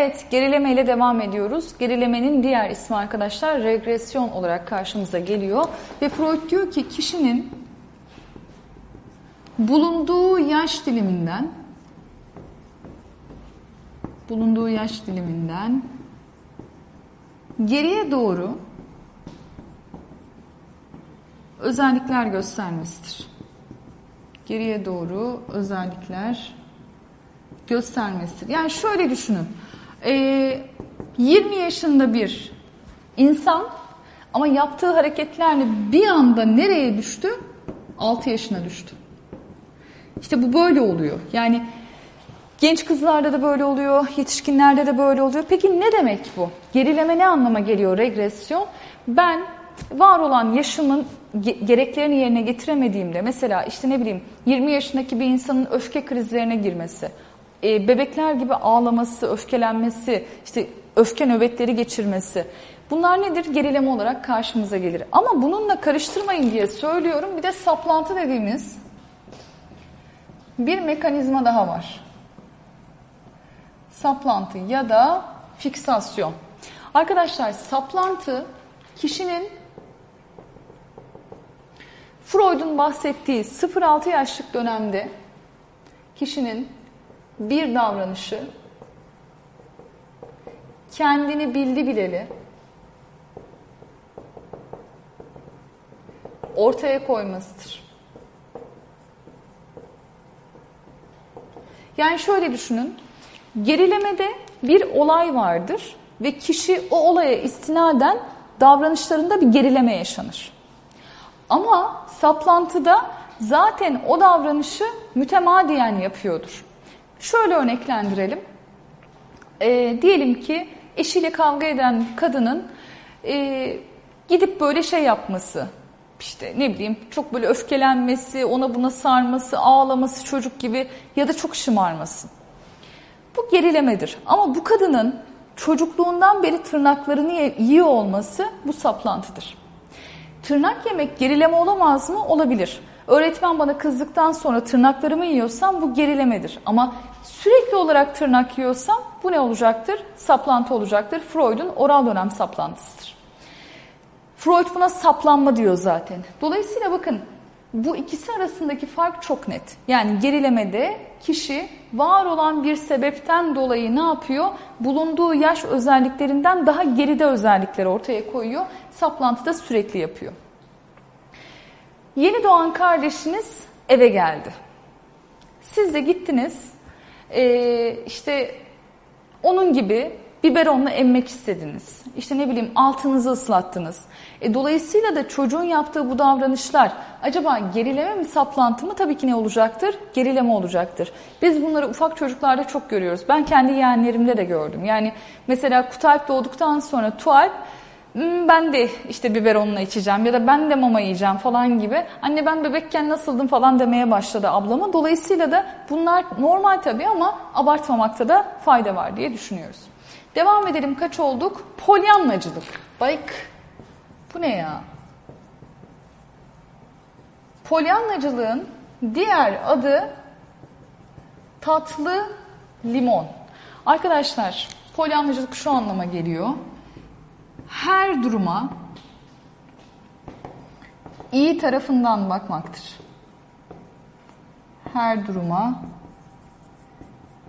Evet, gerileme ile devam ediyoruz. Gerilemenin diğer ismi arkadaşlar regresyon olarak karşımıza geliyor. Ve Freud diyor ki kişinin bulunduğu yaş diliminden bulunduğu yaş diliminden geriye doğru özellikler göstermesidir. Geriye doğru özellikler göstermesidir. Yani şöyle düşünün. Ee, 20 yaşında bir insan ama yaptığı hareketlerle bir anda nereye düştü? 6 yaşına düştü. İşte bu böyle oluyor. Yani genç kızlarda da böyle oluyor, yetişkinlerde de böyle oluyor. Peki ne demek bu? Gerileme ne anlama geliyor regresyon? Ben var olan yaşımın gereklerini yerine getiremediğimde mesela işte ne bileyim 20 yaşındaki bir insanın öfke krizlerine girmesi, e, bebekler gibi ağlaması, öfkelenmesi, işte öfke nöbetleri geçirmesi. Bunlar nedir? Gerileme olarak karşımıza gelir. Ama bununla karıştırmayın diye söylüyorum. Bir de saplantı dediğimiz bir mekanizma daha var. Saplantı ya da fiksasyon. Arkadaşlar saplantı kişinin Freud'un bahsettiği 0-6 yaşlık dönemde kişinin bir davranışı kendini bildi bileli ortaya koymasıdır. Yani şöyle düşünün. Gerilemede bir olay vardır ve kişi o olaya istinaden davranışlarında bir gerileme yaşanır. Ama saplantıda zaten o davranışı mütemadiyen yapıyordur. Şöyle örneklendirelim. E, diyelim ki eşiyle kavga eden kadının e, gidip böyle şey yapması, işte ne bileyim çok böyle öfkelenmesi, ona buna sarması, ağlaması çocuk gibi ya da çok şımarması. Bu gerilemedir. Ama bu kadının çocukluğundan beri tırnaklarını yiyor olması bu saplantıdır. Tırnak yemek gerileme olamaz mı? Olabilir. Öğretmen bana kızdıktan sonra tırnaklarımı yiyorsam bu gerilemedir. Ama sürekli olarak tırnak yiyorsam bu ne olacaktır? Saplantı olacaktır. Freud'un oral dönem saplantısıdır. Freud buna saplanma diyor zaten. Dolayısıyla bakın bu ikisi arasındaki fark çok net. Yani gerilemede kişi var olan bir sebepten dolayı ne yapıyor? Bulunduğu yaş özelliklerinden daha geride özellikleri ortaya koyuyor. Saplantıda sürekli yapıyor. Yeni doğan kardeşiniz eve geldi. Siz de gittiniz ee, işte onun gibi biberonla emmek istediniz. İşte ne bileyim altınızı ıslattınız. E, dolayısıyla da çocuğun yaptığı bu davranışlar acaba gerileme mi saplantı mı? Tabii ki ne olacaktır? Gerileme olacaktır. Biz bunları ufak çocuklarda çok görüyoruz. Ben kendi yeğenlerimde de gördüm. Yani mesela Kutalp doğduktan sonra Tualp ben de işte biberonla içeceğim ya da ben de mama yiyeceğim falan gibi. Anne ben bebekken nasıldım falan demeye başladı ablama. Dolayısıyla da bunlar normal tabii ama abartmamakta da fayda var diye düşünüyoruz. Devam edelim kaç olduk? Polyanlacılık. Bak bu ne ya? Polyanlacılığın diğer adı tatlı limon. Arkadaşlar polyanlacılık şu anlama geliyor her duruma iyi tarafından bakmaktır. Her duruma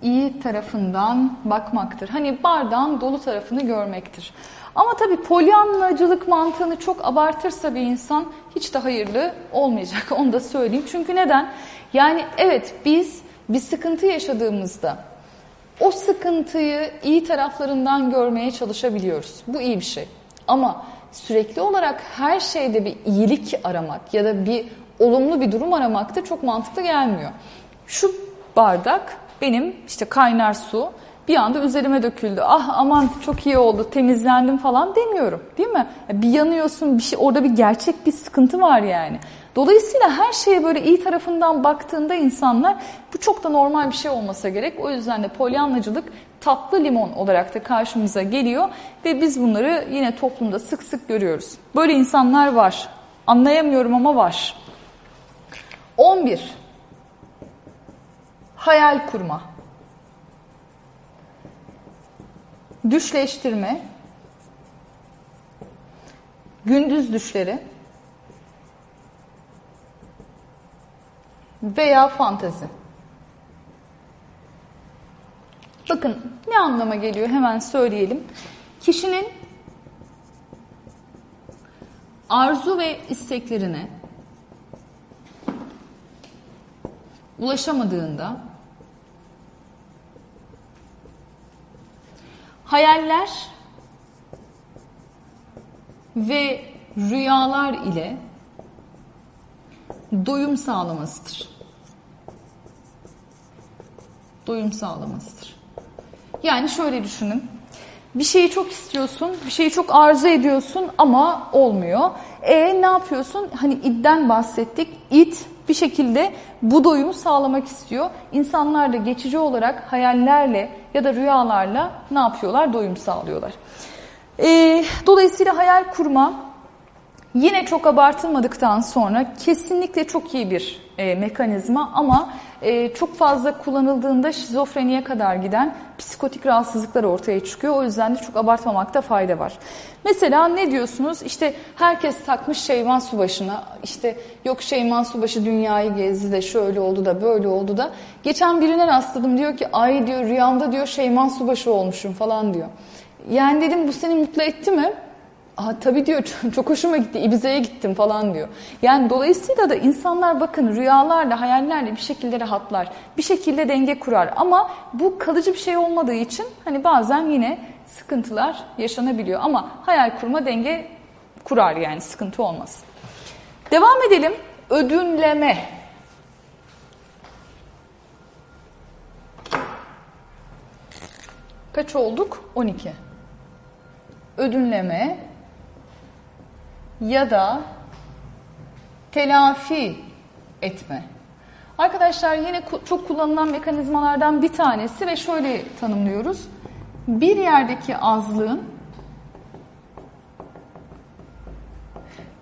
iyi tarafından bakmaktır. Hani bardağın dolu tarafını görmektir. Ama tabii polyanlacılık mantığını çok abartırsa bir insan hiç de hayırlı olmayacak. Onu da söyleyeyim. Çünkü neden? Yani evet biz bir sıkıntı yaşadığımızda o sıkıntıyı iyi taraflarından görmeye çalışabiliyoruz. Bu iyi bir şey. Ama sürekli olarak her şeyde bir iyilik aramak ya da bir olumlu bir durum aramak da çok mantıklı gelmiyor. Şu bardak benim işte kaynar su bir anda üzerime döküldü. Ah aman çok iyi oldu temizlendim falan demiyorum değil mi? Bir yanıyorsun bir şey orada bir gerçek bir sıkıntı var yani. Dolayısıyla her şeye böyle iyi tarafından baktığında insanlar bu çok da normal bir şey olmasa gerek. O yüzden de polyanlacılık tatlı limon olarak da karşımıza geliyor ve biz bunları yine toplumda sık sık görüyoruz. Böyle insanlar var. Anlayamıyorum ama var. 11. Hayal kurma. düşleştirme, gündüz düşleri veya fantezi. Bakın ne anlama geliyor hemen söyleyelim. Kişinin arzu ve isteklerine ulaşamadığında hayaller ve rüyalar ile doyum sağlamasıdır. Doyum sağlamasıdır. Yani şöyle düşünün. Bir şeyi çok istiyorsun, bir şeyi çok arzu ediyorsun ama olmuyor. E ne yapıyorsun? Hani idden bahsettik. İd bir şekilde bu doyumu sağlamak istiyor. İnsanlar da geçici olarak hayallerle ya da rüyalarla ne yapıyorlar? Doyum sağlıyorlar. E, dolayısıyla hayal kurma yine çok abartılmadıktan sonra kesinlikle çok iyi bir e, mekanizma ama e, çok fazla kullanıldığında şizofreniye kadar giden psikotik rahatsızlıklar ortaya çıkıyor. O yüzden de çok abartmamakta fayda var. Mesela ne diyorsunuz? İşte herkes takmış Şeyman Subaşı'na. İşte yok Şeyman Subaşı dünyayı gezdi de şöyle oldu da böyle oldu da. Geçen birine rastladım diyor ki ay diyor rüyamda diyor Şeyman Subaşı olmuşum falan diyor. Yani dedim bu seni mutlu etti mi? Aa, tabii diyor çok hoşuma gitti Ibiza'ya gittim falan diyor. Yani dolayısıyla da insanlar bakın rüyalarla hayallerle bir şekilde rahatlar. Bir şekilde denge kurar ama bu kalıcı bir şey olmadığı için hani bazen yine sıkıntılar yaşanabiliyor. Ama hayal kurma denge kurar yani sıkıntı olmaz. Devam edelim. Ödünleme. Kaç olduk? 12. Ödünleme ya da telafi etme. Arkadaşlar yine çok kullanılan mekanizmalardan bir tanesi ve şöyle tanımlıyoruz. Bir yerdeki azlığın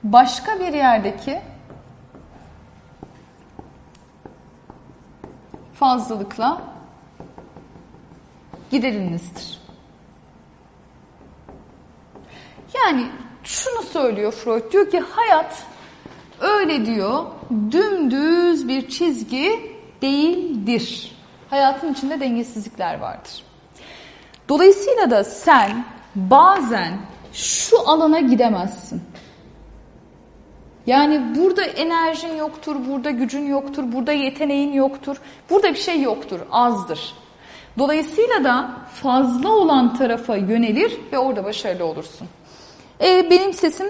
başka bir yerdeki fazlalıkla giderilmesidir. Yani şunu söylüyor Freud diyor ki hayat öyle diyor dümdüz bir çizgi değildir. Hayatın içinde dengesizlikler vardır. Dolayısıyla da sen bazen şu alana gidemezsin. Yani burada enerjin yoktur, burada gücün yoktur, burada yeteneğin yoktur. Burada bir şey yoktur, azdır. Dolayısıyla da fazla olan tarafa yönelir ve orada başarılı olursun. E, benim sesim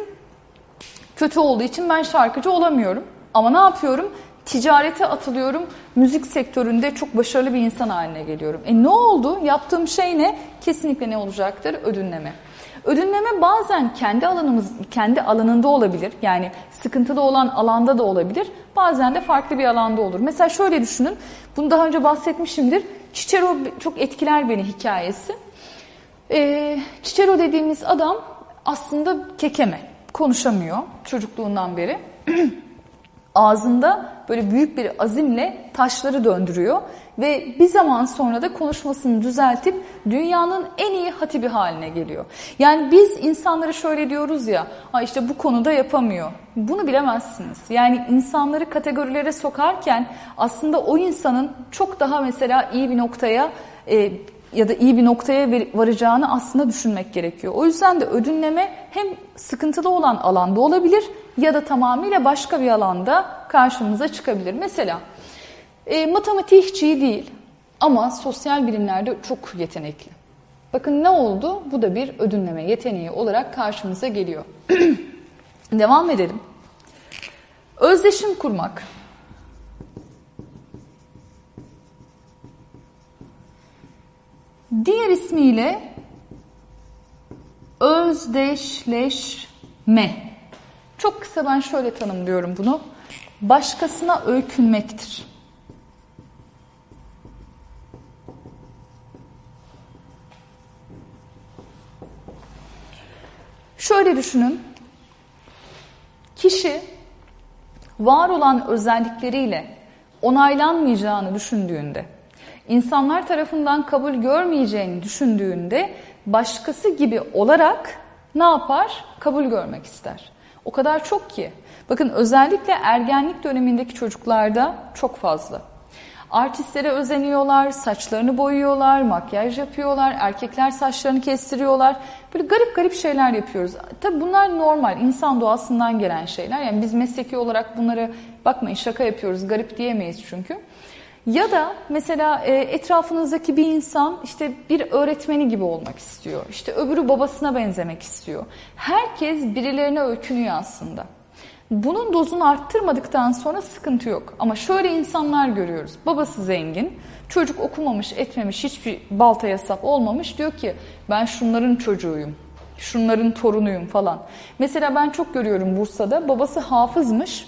kötü olduğu için ben şarkıcı olamıyorum. Ama ne yapıyorum? Ticarete atılıyorum. Müzik sektöründe çok başarılı bir insan haline geliyorum. E ne oldu? Yaptığım şey ne? Kesinlikle ne olacaktır? Ödünleme. Ödünleme bazen kendi alanımız kendi alanında olabilir. Yani sıkıntılı olan alanda da olabilir. Bazen de farklı bir alanda olur. Mesela şöyle düşünün. Bunu daha önce bahsetmişimdir. Cicero çok etkiler beni hikayesi. Ee, Cicero dediğimiz adam aslında kekeme. Konuşamıyor çocukluğundan beri. Ağzında böyle büyük bir azimle taşları döndürüyor ve bir zaman sonra da konuşmasını düzeltip dünyanın en iyi hatibi haline geliyor. Yani biz insanları şöyle diyoruz ya, işte bu konuda yapamıyor. Bunu bilemezsiniz. Yani insanları kategorilere sokarken aslında o insanın çok daha mesela iyi bir noktaya e, ya da iyi bir noktaya varacağını aslında düşünmek gerekiyor. O yüzden de ödünleme hem sıkıntılı olan alanda olabilir ya da tamamıyla başka bir alanda karşımıza çıkabilir. Mesela e, matematik hiç iyi değil ama sosyal bilimlerde çok yetenekli. Bakın ne oldu? Bu da bir ödünleme yeteneği olarak karşımıza geliyor. Devam edelim. Özdeşim kurmak. Diğer ismiyle özdeşleşme. Çok kısa ben şöyle tanımlıyorum bunu. Başkasına öykünmektir. Şöyle düşünün. Kişi var olan özellikleriyle onaylanmayacağını düşündüğünde İnsanlar tarafından kabul görmeyeceğini düşündüğünde başkası gibi olarak ne yapar? Kabul görmek ister. O kadar çok ki. Bakın özellikle ergenlik dönemindeki çocuklarda çok fazla. Artistlere özeniyorlar, saçlarını boyuyorlar, makyaj yapıyorlar, erkekler saçlarını kestiriyorlar. Böyle garip garip şeyler yapıyoruz. Tabi bunlar normal, insan doğasından gelen şeyler. Yani biz mesleki olarak bunları bakmayın şaka yapıyoruz, garip diyemeyiz çünkü. Ya da mesela e, etrafınızdaki bir insan işte bir öğretmeni gibi olmak istiyor. İşte öbürü babasına benzemek istiyor. Herkes birilerine öykünüyor aslında. Bunun dozunu arttırmadıktan sonra sıkıntı yok. Ama şöyle insanlar görüyoruz. Babası zengin, çocuk okumamış, etmemiş, hiçbir baltaya sap olmamış. Diyor ki ben şunların çocuğuyum, şunların torunuyum falan. Mesela ben çok görüyorum Bursa'da. Babası hafızmış.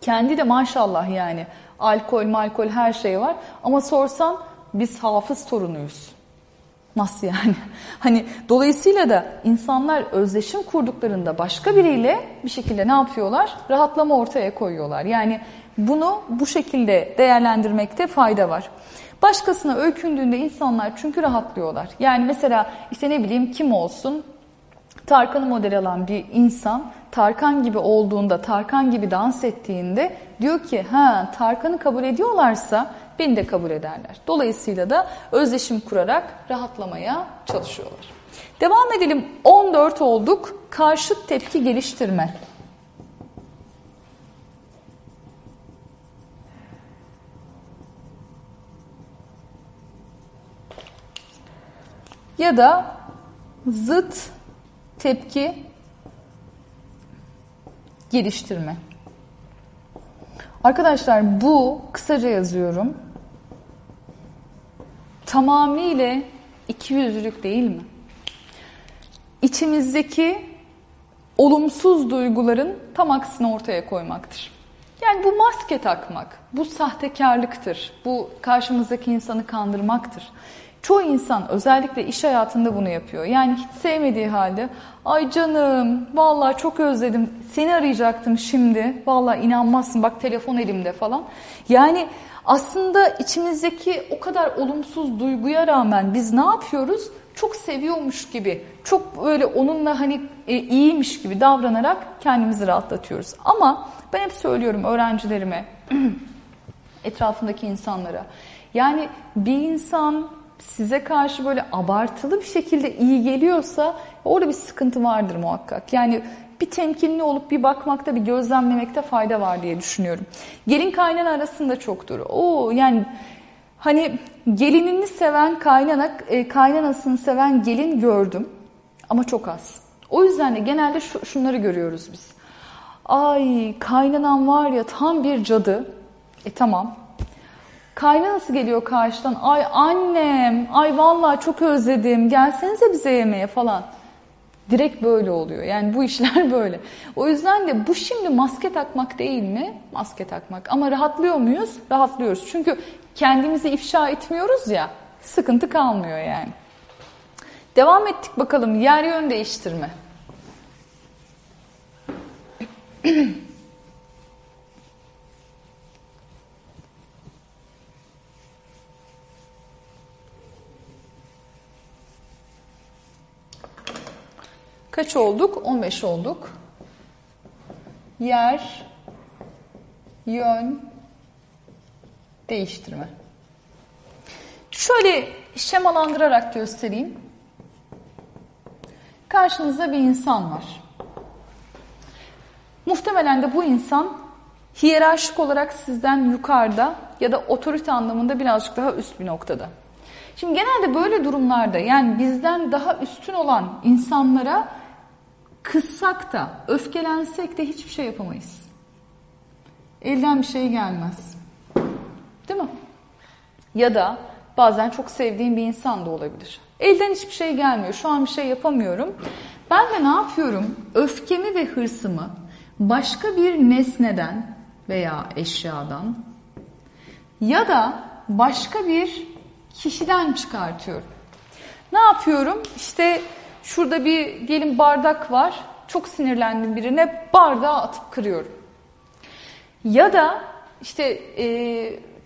Kendi de maşallah yani alkol, malkol her şey var. Ama sorsan biz hafız torunuyuz. Nasıl yani? Hani dolayısıyla da insanlar özdeşim kurduklarında başka biriyle bir şekilde ne yapıyorlar? Rahatlama ortaya koyuyorlar. Yani bunu bu şekilde değerlendirmekte fayda var. Başkasına öykündüğünde insanlar çünkü rahatlıyorlar. Yani mesela işte ne bileyim kim olsun Tarkan'ı model alan bir insan Tarkan gibi olduğunda, Tarkan gibi dans ettiğinde diyor ki ha Tarkan'ı kabul ediyorlarsa beni de kabul ederler. Dolayısıyla da özdeşim kurarak rahatlamaya çalışıyorlar. Devam edelim. 14 olduk. Karşıt tepki geliştirme. Ya da zıt tepki geliştirme. Arkadaşlar bu kısaca yazıyorum. Tamamıyla iki yüzlülük değil mi? İçimizdeki olumsuz duyguların tam aksini ortaya koymaktır. Yani bu maske takmak, bu sahtekarlıktır, bu karşımızdaki insanı kandırmaktır. Çoğu insan özellikle iş hayatında bunu yapıyor. Yani hiç sevmediği halde ay canım vallahi çok özledim seni arayacaktım şimdi vallahi inanmazsın bak telefon elimde falan. Yani aslında içimizdeki o kadar olumsuz duyguya rağmen biz ne yapıyoruz? Çok seviyormuş gibi, çok böyle onunla hani e, iyiymiş gibi davranarak kendimizi rahatlatıyoruz. Ama ben hep söylüyorum öğrencilerime, etrafındaki insanlara. Yani bir insan size karşı böyle abartılı bir şekilde iyi geliyorsa orada bir sıkıntı vardır muhakkak. Yani bir temkinli olup bir bakmakta, bir gözlemlemekte fayda var diye düşünüyorum. Gelin kaynan arasında çoktur. O yani hani gelinini seven kaynana, e, kaynanasını seven gelin gördüm ama çok az. O yüzden de genelde şu, şunları görüyoruz biz. Ay kaynanan var ya tam bir cadı. E tamam Kaynanası geliyor karşıdan. Ay annem, ay vallahi çok özledim. Gelsenize bize yemeğe falan. Direkt böyle oluyor. Yani bu işler böyle. O yüzden de bu şimdi maske takmak değil mi? Maske takmak. Ama rahatlıyor muyuz? Rahatlıyoruz. Çünkü kendimizi ifşa etmiyoruz ya. Sıkıntı kalmıyor yani. Devam ettik bakalım. Yer yön değiştirme. Kaç olduk? 15 olduk. Yer, yön, değiştirme. Şöyle şemalandırarak göstereyim. Karşınızda bir insan var. Muhtemelen de bu insan hiyerarşik olarak sizden yukarıda ya da otorite anlamında birazcık daha üst bir noktada. Şimdi genelde böyle durumlarda yani bizden daha üstün olan insanlara kızsak da, öfkelensek de hiçbir şey yapamayız. Elden bir şey gelmez. Değil mi? Ya da bazen çok sevdiğim bir insan da olabilir. Elden hiçbir şey gelmiyor. Şu an bir şey yapamıyorum. Ben de ne yapıyorum? Öfkemi ve hırsımı başka bir nesneden veya eşyadan ya da başka bir kişiden çıkartıyorum. Ne yapıyorum? İşte Şurada bir gelin bardak var. Çok sinirlendim birine bardağı atıp kırıyorum. Ya da işte e,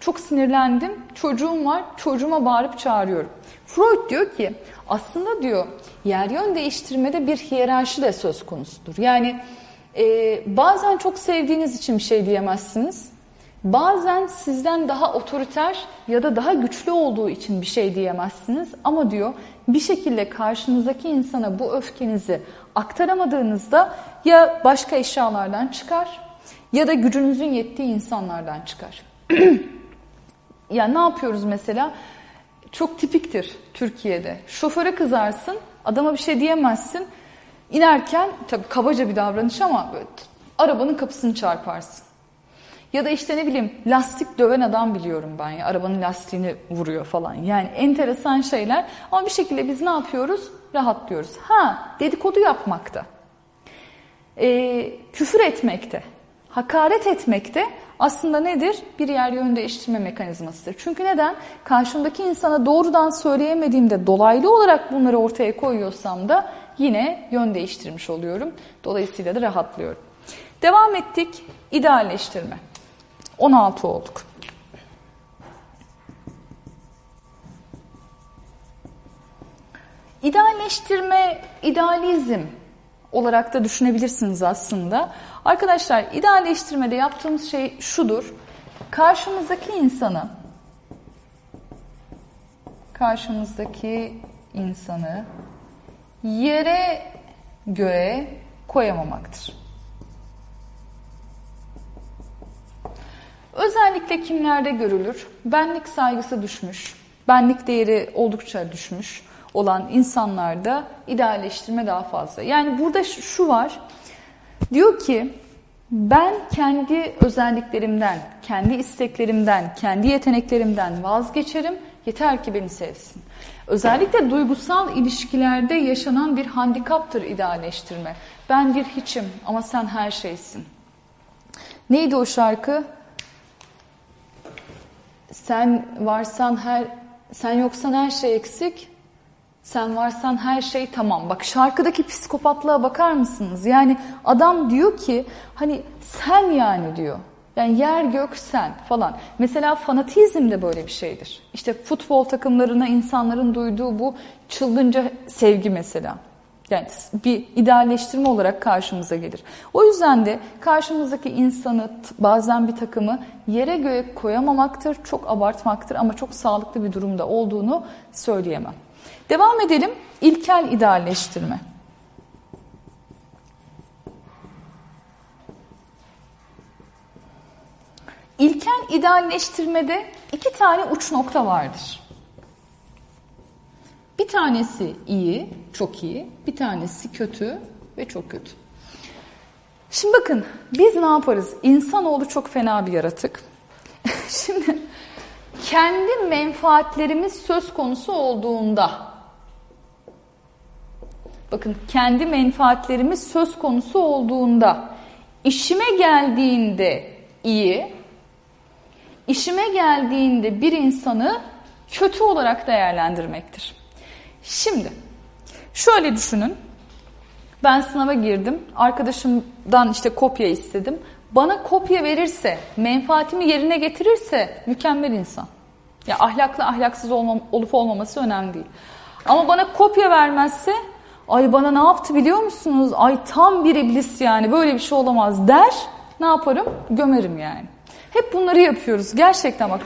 çok sinirlendim, çocuğum var, çocuğuma bağırıp çağırıyorum. Freud diyor ki aslında diyor yer yön değiştirmede bir hiyerarşi de söz konusudur. Yani e, bazen çok sevdiğiniz için bir şey diyemezsiniz. Bazen sizden daha otoriter ya da daha güçlü olduğu için bir şey diyemezsiniz. Ama diyor bir şekilde karşınızdaki insana bu öfkenizi aktaramadığınızda ya başka eşyalardan çıkar ya da gücünüzün yettiği insanlardan çıkar. ya ne yapıyoruz mesela? Çok tipiktir Türkiye'de. Şoföre kızarsın, adama bir şey diyemezsin. İnerken tabii kabaca bir davranış ama böyle, arabanın kapısını çarparsın. Ya da işte ne bileyim lastik döven adam biliyorum ben ya. Arabanın lastiğini vuruyor falan. Yani enteresan şeyler. Ama bir şekilde biz ne yapıyoruz? Rahatlıyoruz. Ha dedikodu yapmakta. Ee, küfür etmekte. Hakaret etmekte aslında nedir? Bir yer yön değiştirme mekanizmasıdır. Çünkü neden? Karşımdaki insana doğrudan söyleyemediğimde dolaylı olarak bunları ortaya koyuyorsam da yine yön değiştirmiş oluyorum. Dolayısıyla da rahatlıyorum. Devam ettik. İdealleştirme. 16 olduk. İdealleştirme, idealizm olarak da düşünebilirsiniz aslında. Arkadaşlar idealleştirmede yaptığımız şey şudur. Karşımızdaki insanı karşımızdaki insanı yere göre koyamamaktır. Özellikle kimlerde görülür? Benlik saygısı düşmüş, benlik değeri oldukça düşmüş olan insanlarda idealleştirme daha fazla. Yani burada şu var, diyor ki ben kendi özelliklerimden, kendi isteklerimden, kendi yeteneklerimden vazgeçerim, yeter ki beni sevsin. Özellikle duygusal ilişkilerde yaşanan bir handikaptır idealleştirme. Ben bir hiçim ama sen her şeysin. Neydi o şarkı? Sen varsan her sen yoksan her şey eksik. Sen varsan her şey tamam. Bak şarkıdaki psikopatlığa bakar mısınız? Yani adam diyor ki hani sen yani diyor. Yani yer gök sen falan. Mesela fanatizm de böyle bir şeydir. İşte futbol takımlarına insanların duyduğu bu çılgınca sevgi mesela. Yani bir idealleştirme olarak karşımıza gelir. O yüzden de karşımızdaki insanı bazen bir takımı yere göğe koyamamaktır, çok abartmaktır ama çok sağlıklı bir durumda olduğunu söyleyemem. Devam edelim. İlkel idealleştirme. İlkel idealleştirmede iki tane uç nokta vardır. Bir tanesi iyi, çok iyi. Bir tanesi kötü ve çok kötü. Şimdi bakın biz ne yaparız? İnsanoğlu çok fena bir yaratık. Şimdi kendi menfaatlerimiz söz konusu olduğunda bakın kendi menfaatlerimiz söz konusu olduğunda işime geldiğinde iyi işime geldiğinde bir insanı kötü olarak değerlendirmektir. Şimdi şöyle düşünün. Ben sınava girdim. Arkadaşımdan işte kopya istedim. Bana kopya verirse, menfaatimi yerine getirirse mükemmel insan. Ya ahlaklı ahlaksız olmam, olup olmaması önemli değil. Ama bana kopya vermezse ay bana ne yaptı biliyor musunuz? Ay tam bir iblis yani böyle bir şey olamaz der. Ne yaparım? Gömerim yani. Hep bunları yapıyoruz. Gerçekten bak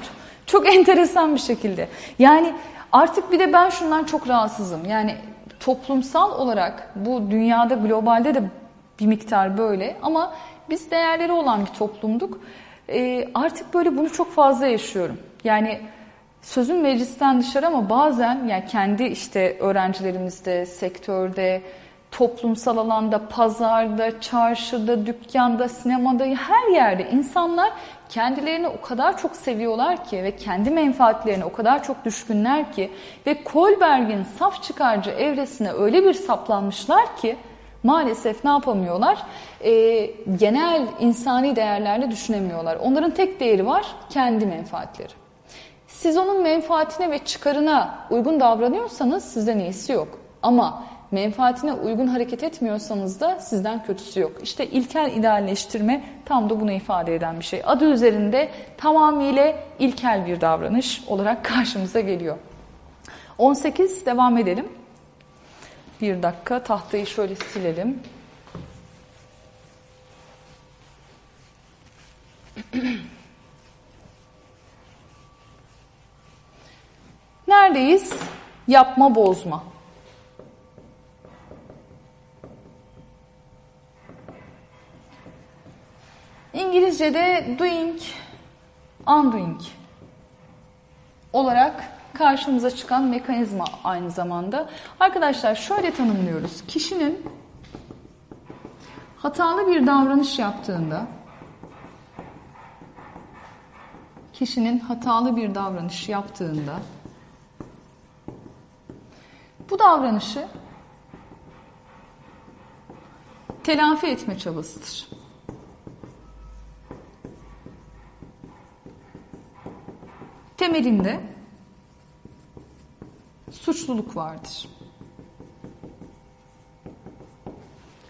çok, enteresan bir şekilde. Yani Artık bir de ben şundan çok rahatsızım. Yani toplumsal olarak bu dünyada globalde de bir miktar böyle ama biz değerleri olan bir toplumduk. Ee, artık böyle bunu çok fazla yaşıyorum. Yani sözün meclisten dışarı ama bazen yani kendi işte öğrencilerimizde, sektörde, toplumsal alanda, pazarda, çarşıda, dükkanda, sinemada her yerde insanlar kendilerini o kadar çok seviyorlar ki ve kendi menfaatlerine o kadar çok düşkünler ki ve Kolberg'in saf çıkarcı evresine öyle bir saplanmışlar ki maalesef ne yapamıyorlar? E, genel insani değerlerle düşünemiyorlar. Onların tek değeri var kendi menfaatleri. Siz onun menfaatine ve çıkarına uygun davranıyorsanız sizden iyisi yok. Ama menfaatine uygun hareket etmiyorsanız da sizden kötüsü yok. İşte ilkel idealleştirme tam da bunu ifade eden bir şey. Adı üzerinde tamamıyla ilkel bir davranış olarak karşımıza geliyor. 18 devam edelim. Bir dakika tahtayı şöyle silelim. Neredeyiz? Yapma bozma. İngilizce'de doing, undoing olarak karşımıza çıkan mekanizma aynı zamanda. Arkadaşlar şöyle tanımlıyoruz. Kişinin hatalı bir davranış yaptığında kişinin hatalı bir davranış yaptığında bu davranışı telafi etme çabasıdır. Temelinde suçluluk vardır.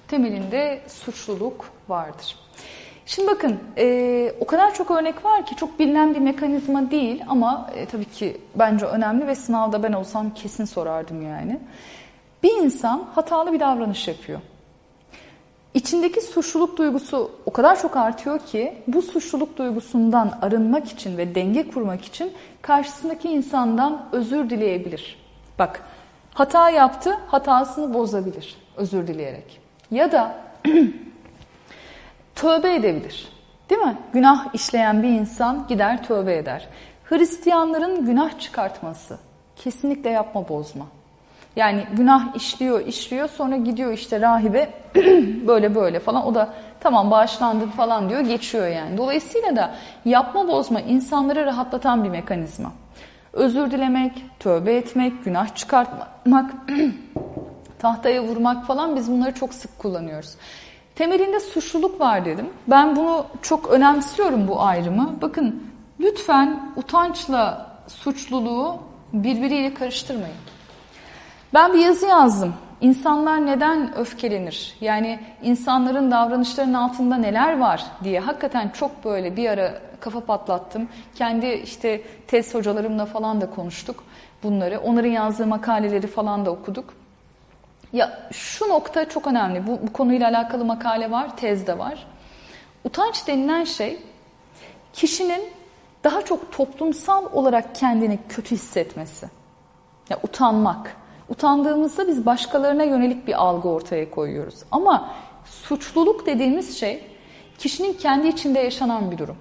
Temelinde suçluluk vardır. Şimdi bakın e, o kadar çok örnek var ki çok bilinen bir mekanizma değil ama e, tabii ki bence önemli ve sınavda ben olsam kesin sorardım yani. Bir insan hatalı bir davranış yapıyor. İçindeki suçluluk duygusu o kadar çok artıyor ki bu suçluluk duygusundan arınmak için ve denge kurmak için karşısındaki insandan özür dileyebilir. Bak hata yaptı hatasını bozabilir özür dileyerek. Ya da tövbe edebilir. Değil mi? Günah işleyen bir insan gider tövbe eder. Hristiyanların günah çıkartması kesinlikle yapma bozma. Yani günah işliyor, işliyor sonra gidiyor işte rahibe böyle böyle falan. O da tamam bağışlandım falan diyor geçiyor yani. Dolayısıyla da yapma bozma insanları rahatlatan bir mekanizma. Özür dilemek, tövbe etmek, günah çıkartmak, tahtaya vurmak falan biz bunları çok sık kullanıyoruz. Temelinde suçluluk var dedim. Ben bunu çok önemsiyorum bu ayrımı. Bakın lütfen utançla suçluluğu birbiriyle karıştırmayın. Ben bir yazı yazdım. İnsanlar neden öfkelenir? Yani insanların davranışlarının altında neler var diye hakikaten çok böyle bir ara kafa patlattım. Kendi işte tez hocalarımla falan da konuştuk bunları. Onların yazdığı makaleleri falan da okuduk. Ya şu nokta çok önemli. Bu, bu konuyla alakalı makale var, tez de var. Utanç denilen şey kişinin daha çok toplumsal olarak kendini kötü hissetmesi. Ya utanmak. Utandığımızda biz başkalarına yönelik bir algı ortaya koyuyoruz. Ama suçluluk dediğimiz şey kişinin kendi içinde yaşanan bir durum.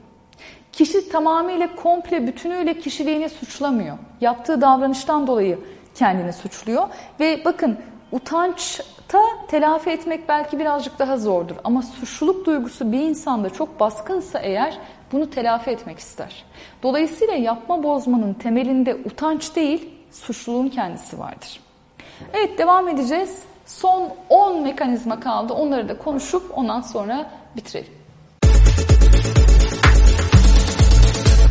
Kişi tamamıyla komple bütünüyle kişiliğini suçlamıyor. Yaptığı davranıştan dolayı kendini suçluyor. Ve bakın utançta telafi etmek belki birazcık daha zordur. Ama suçluluk duygusu bir insanda çok baskınsa eğer bunu telafi etmek ister. Dolayısıyla yapma bozmanın temelinde utanç değil suçluluğun kendisi vardır. Evet devam edeceğiz. Son 10 mekanizma kaldı. Onları da konuşup ondan sonra bitirelim.